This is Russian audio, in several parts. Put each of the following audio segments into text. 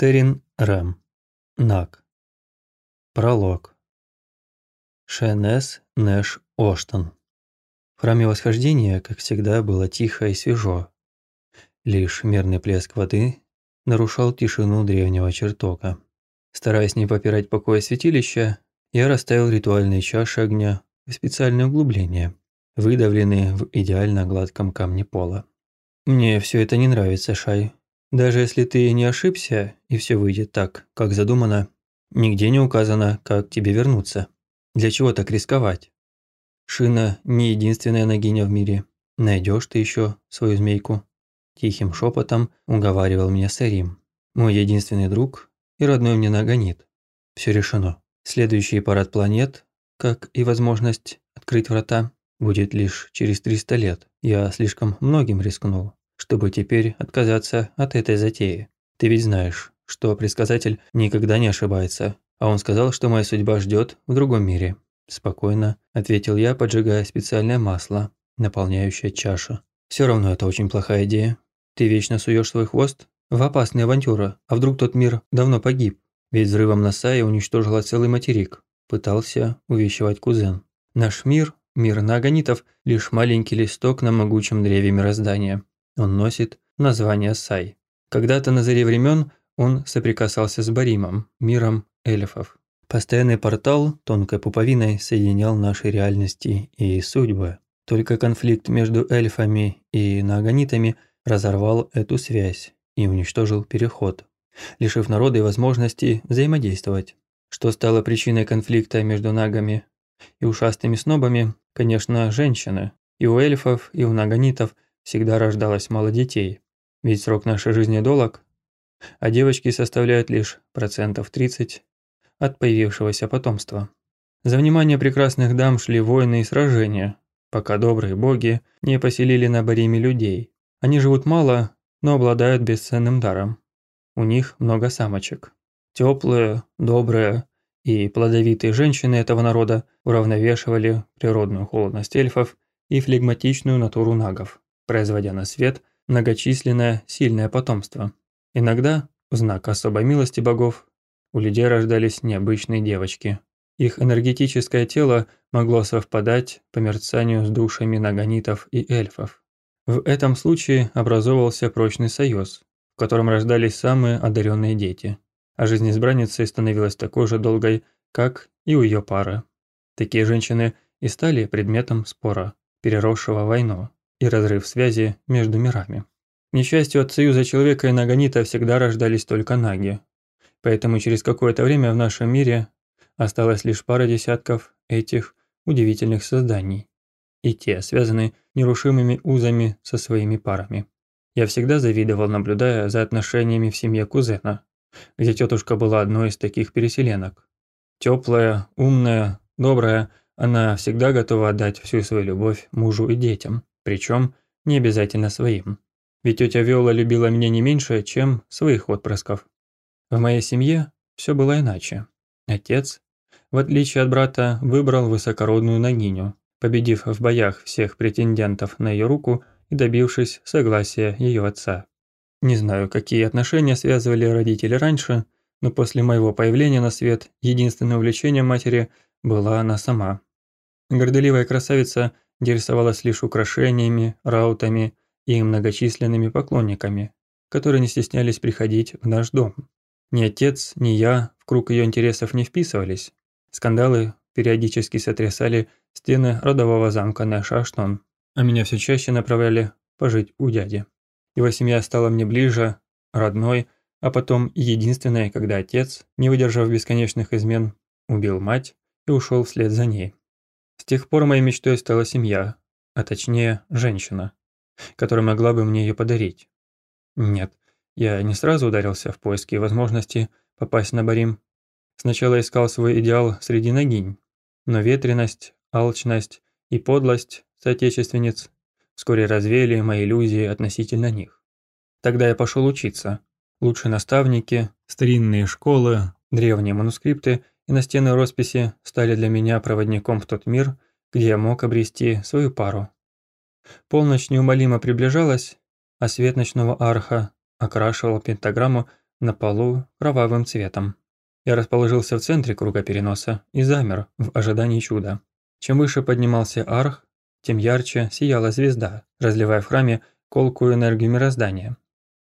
Терин Рэм. Нак. Пролог. Шенес Нэш Оштон. В храме восхождения, как всегда, было тихо и свежо. Лишь мерный плеск воды нарушал тишину древнего чертока. Стараясь не попирать покоя святилища, я расставил ритуальные чаши огня в специальное углубление, выдавленные в идеально гладком камне пола. «Мне все это не нравится, Шай», даже если ты не ошибся, и все выйдет так, как задумано, нигде не указано, как тебе вернуться. Для чего так рисковать? Шина не единственная ногиня в мире. Найдешь ты еще свою змейку. Тихим шепотом уговаривал меня Сарим, мой единственный друг и родной мне нагонит. Все решено. Следующий парад планет, как и возможность открыть врата, будет лишь через 300 лет. Я слишком многим рискнул чтобы теперь отказаться от этой затеи. Ты ведь знаешь, что предсказатель никогда не ошибается, а он сказал, что моя судьба ждет в другом мире. Спокойно, ответил я, поджигая специальное масло, наполняющее чашу. Все равно это очень плохая идея. Ты вечно суешь свой хвост в опасные авантюры, а вдруг тот мир давно погиб? Ведь взрывом на Сае уничтожила целый материк. Пытался увещевать кузен. Наш мир, мир нагонитов, лишь маленький листок на могучем древе мироздания. Он носит название Сай. Когда-то на заре времен он соприкасался с Баримом, миром эльфов. Постоянный портал тонкой пуповиной соединял наши реальности и судьбы. Только конфликт между эльфами и нагонитами разорвал эту связь и уничтожил переход, лишив народа возможности взаимодействовать. Что стало причиной конфликта между нагами и ушастыми снобами, конечно, женщины. И у эльфов, и у нагонитов – всегда рождалось мало детей, ведь срок нашей жизни долг, а девочки составляют лишь процентов 30 от появившегося потомства. За внимание прекрасных дам шли войны и сражения, пока добрые боги не поселили на Бариме людей. Они живут мало, но обладают бесценным даром. У них много самочек. Теплые, добрые и плодовитые женщины этого народа уравновешивали природную холодность эльфов и флегматичную натуру нагов производя на свет многочисленное сильное потомство. Иногда, в знак особой милости богов, у людей рождались необычные девочки. Их энергетическое тело могло совпадать по мерцанию с душами нагонитов и эльфов. В этом случае образовывался прочный союз, в котором рождались самые одаренные дети, а жизнь избранницы становилась такой же долгой, как и у ее пары. Такие женщины и стали предметом спора, переросшего войну и разрыв связи между мирами. К несчастью, от союза человека и нагонита всегда рождались только наги. Поэтому через какое-то время в нашем мире осталось лишь пара десятков этих удивительных созданий. И те связаны нерушимыми узами со своими парами. Я всегда завидовал, наблюдая за отношениями в семье кузена, где тетушка была одной из таких переселенок. Теплая, умная, добрая, она всегда готова отдать всю свою любовь мужу и детям причем не обязательно своим. Ведь тетя Виола любила меня не меньше, чем своих отпрысков. В моей семье все было иначе. Отец, в отличие от брата, выбрал высокородную нагиню, победив в боях всех претендентов на ее руку и добившись согласия ее отца. Не знаю, какие отношения связывали родители раньше, но после моего появления на свет единственным увлечением матери была она сама. Горделивая красавица интересовалась лишь украшениями, раутами и многочисленными поклонниками, которые не стеснялись приходить в наш дом. Ни отец, ни я в круг ее интересов не вписывались. Скандалы периодически сотрясали стены родового замка Нэш-Аштон, а меня все чаще направляли пожить у дяди. Его семья стала мне ближе, родной, а потом единственной, когда отец, не выдержав бесконечных измен, убил мать и ушел вслед за ней. С тех пор моей мечтой стала семья, а точнее женщина, которая могла бы мне ее подарить. Нет, я не сразу ударился в поиски возможности попасть на Барим. Сначала искал свой идеал среди ногинь, но ветренность, алчность и подлость соотечественниц вскоре развеяли мои иллюзии относительно них. Тогда я пошел учиться. Лучшие наставники, старинные школы, древние манускрипты и настенные росписи стали для меня проводником в тот мир, где я мог обрести свою пару. Полночь неумолимо приближалась, а свет ночного арха окрашивал пентаграмму на полу кровавым цветом. Я расположился в центре круга переноса и замер в ожидании чуда. Чем выше поднимался арх, тем ярче сияла звезда, разливая в храме колкую энергию мироздания.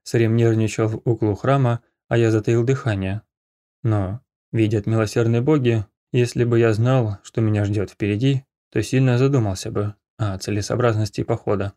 Сарим нервничал в углу храма, а я затаил дыхание. Но, видят милосердные боги, если бы я знал, что меня ждет впереди, то сильно задумался бы о целесообразности похода.